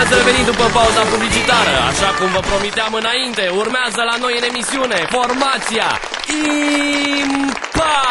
Bine ați revenit după pauza publicitară Așa cum vă promiteam înainte. Urmează la noi în emisiune Formația Impact!